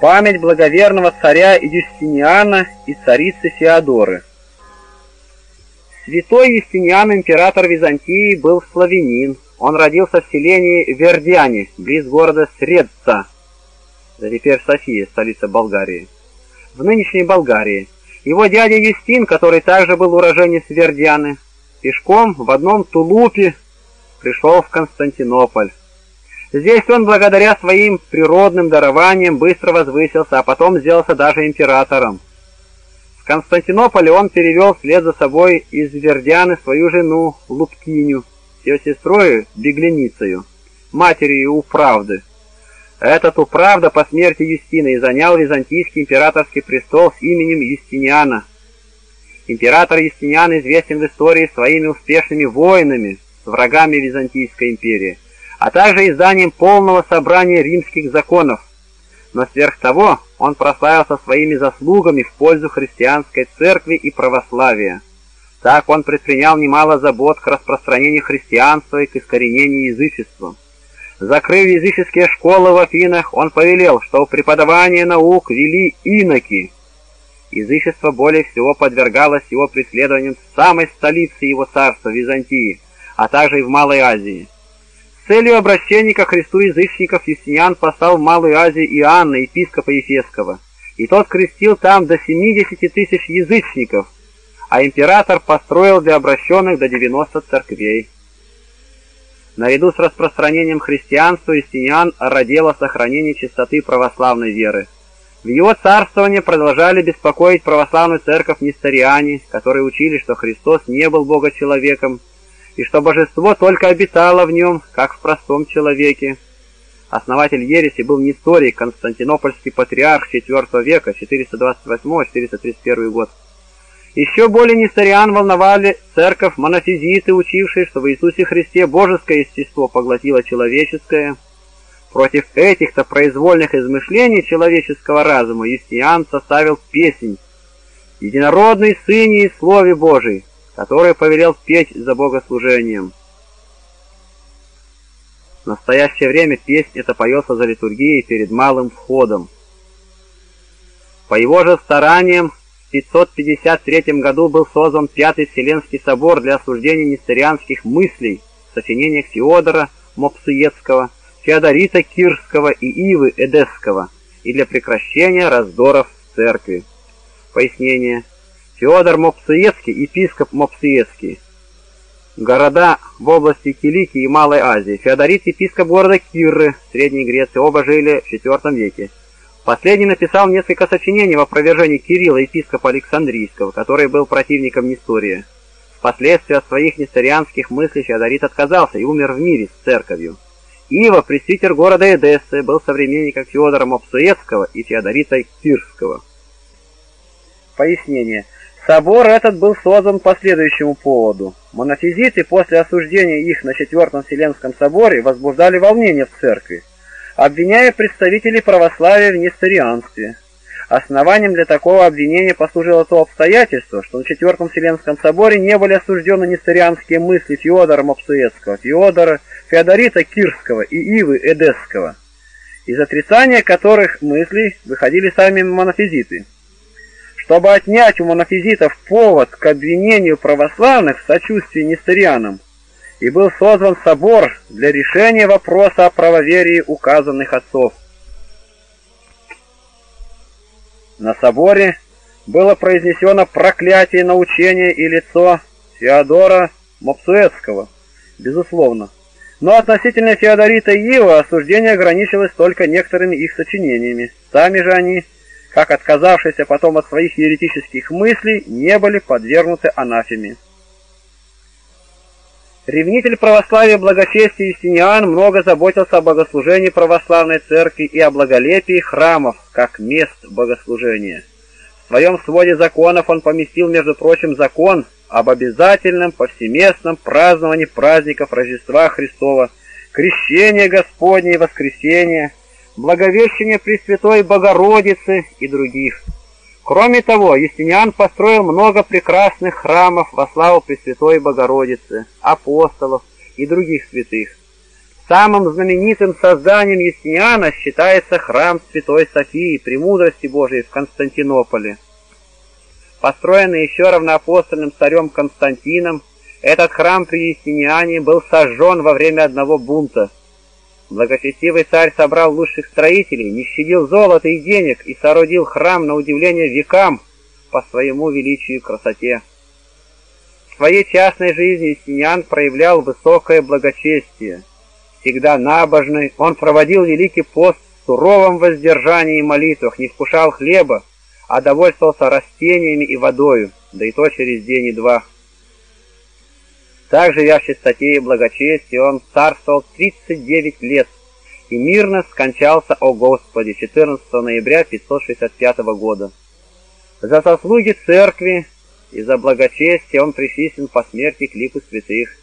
Память благоверного царя Юстиниана и царицы Феодоры. Святой Юстиниан, император Византии, был славянин. Он родился в селении Вердяне, близ города Средца, да теперь София, столица Болгарии, в нынешней Болгарии. Его дядя Юстин, который также был уроженец Вердяны, пешком в одном тулупе пришел в Константинополь. Здесь он, благодаря своим природным дарованиям, быстро возвысился, а потом сделался даже императором. В Константинополе он перевел вслед за собой из Вердяны свою жену Лупкиню, с ее сестрой Бегляницею, матерью Управды. Этот Управда по смерти Юстина и занял византийский императорский престол с именем Юстиниана. Император Юстиниан известен в истории своими успешными войнами с врагами Византийской империи а также изданием полного собрания римских законов. Но сверх того он прославился своими заслугами в пользу христианской церкви и православия. Так он предпринял немало забот к распространению христианства и к искоренению язычества. Закрыв языческие школы в Афинах, он повелел, что преподавание наук вели иноки. Язычество более всего подвергалось его преследованиям в самой столице его царства, Византии, а также и в Малой Азии целью обращения ко Христу язычников Юстиниан послал в Малую Азию Иоанна, епископа Ефесского, и тот крестил там до 70 тысяч язычников, а император построил для обращенных до 90 церквей. Наряду с распространением христианства Юстиниан родил о сохранении чистоты православной веры. В его царствование продолжали беспокоить православную церковь несториане, которые учили, что Христос не был Бога-человеком, и что божество только обитало в нем, как в простом человеке. Основатель ереси был Несторий, константинопольский патриарх IV века, 428-431 год. Еще более несториан волновали церковь монофизиты, учившие, что в Иисусе Христе божеское естество поглотило человеческое. Против этих-то произвольных измышлений человеческого разума Юстиан составил песнь «Единородный Сыне и Слове Божий», который повелел петь за богослужением. В настоящее время песнь эта поется за литургией перед малым входом. По его же стараниям в 553 году был создан Пятый Вселенский собор для осуждения нестерианских мыслей в сочинениях Феодора Мопсуецкого, Феодорита Кирского и Ивы Эдесского и для прекращения раздоров в церкви. Пояснение – Феодор Мопсуецкий, епископ Мопсуецкий. Города в области Киликии и Малой Азии. Феодорит, епископ города Кирры, Средней Греции, оба жили в IV веке. Последний написал несколько сочинений в опровержении Кирилла, епископа Александрийского, который был противником Нестория. Впоследствии от своих несторианских мыслей Феодорит отказался и умер в мире с церковью. Ива, пресвитер города Эдессы, был современником Феодора Мопсуецкого и Феодорита Кирского. Пояснение. Собор этот был создан по следующему поводу. Монофизиты после осуждения их на Четвертом Вселенском соборе возбуждали волнение в церкви, обвиняя представителей православия в несторианстве. Основанием для такого обвинения послужило то обстоятельство, что на Четвертом Вселенском соборе не были осуждены несторианские мысли Феодора Мопсуецкого, Феодора, Феодорита Кирского и Ивы Эдесского, из отрицания которых мыслей выходили сами монофизиты чтобы отнять у монофизитов повод к обвинению православных в сочувствии несторианам, и был создан собор для решения вопроса о правоверии указанных отцов. На соборе было произнесено проклятие на учение и лицо Феодора Мопсуэцкого, безусловно. Но относительно Феодорита и Ива осуждение ограничилось только некоторыми их сочинениями. Сами же они как отказавшиеся потом от своих еретических мыслей, не были подвергнуты анафеме. Ревнитель православия благочестия Юстиниан много заботился о богослужении православной церкви и о благолепии храмов, как мест богослужения. В своем своде законов он поместил, между прочим, закон об обязательном повсеместном праздновании праздников Рождества Христова, крещения Господне и воскресения – Благовещение Пресвятой Богородицы и других. Кроме того, Юстиниан построил много прекрасных храмов во славу Пресвятой Богородицы, апостолов и других святых. Самым знаменитым созданием Юстиниана считается храм Святой Софии, Премудрости Божией в Константинополе. Построенный еще равноапостольным царем Константином, этот храм при Юстиниане был сожжен во время одного бунта. Благочестивый царь собрал лучших строителей, не щадил золота и денег и соорудил храм на удивление векам по своему величию и красоте. В своей частной жизни Юстиниан проявлял высокое благочестие – всегда набожный, он проводил великий пост в суровом воздержании и молитвах, не вкушал хлеба, а довольствовался растениями и водою, да и то через день и два. Так живя в чистоте и благочестии, он царствовал 39 лет и мирно скончался о Господе 14 ноября 565 года. За заслуги церкви и за благочестие он причислен по смерти к лику святых.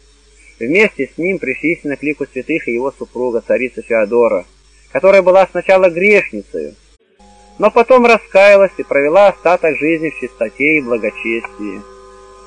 Вместе с ним причислена к лику святых и его супруга, царица Феодора, которая была сначала грешницей, но потом раскаялась и провела остаток жизни в чистоте и благочестии.